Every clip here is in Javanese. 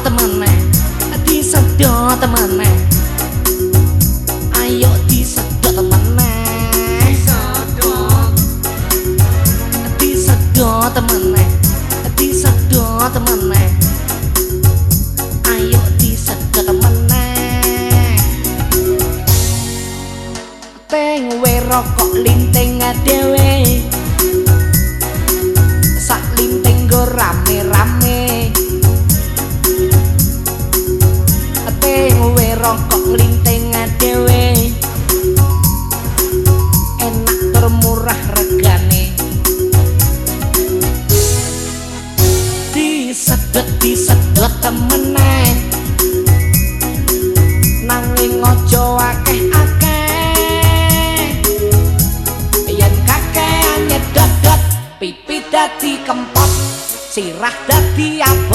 temene disedot temene ayo disedot temene disedot temene disedot temene ayo disedot temene teng we rokok linting dhewe disedot disedot temenan. Nanging aja akeh-akeh. Yen kakean nyedot pipi dadi kempot sirah dadi abot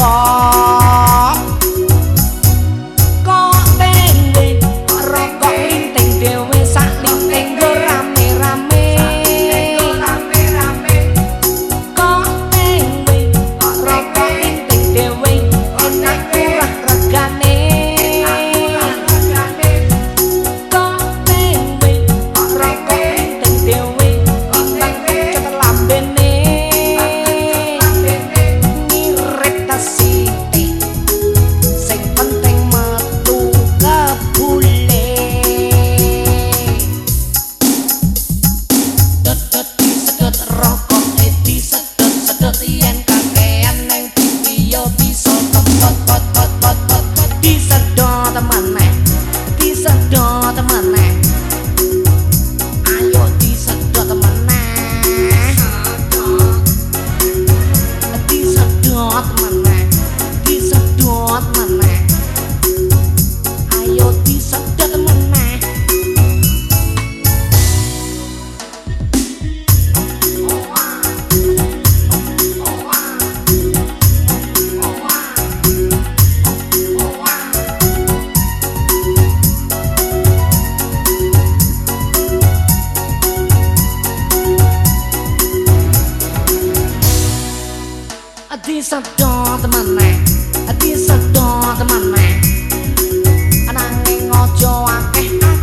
អទីសតតមណាអទីសតតមណា ojo akeh.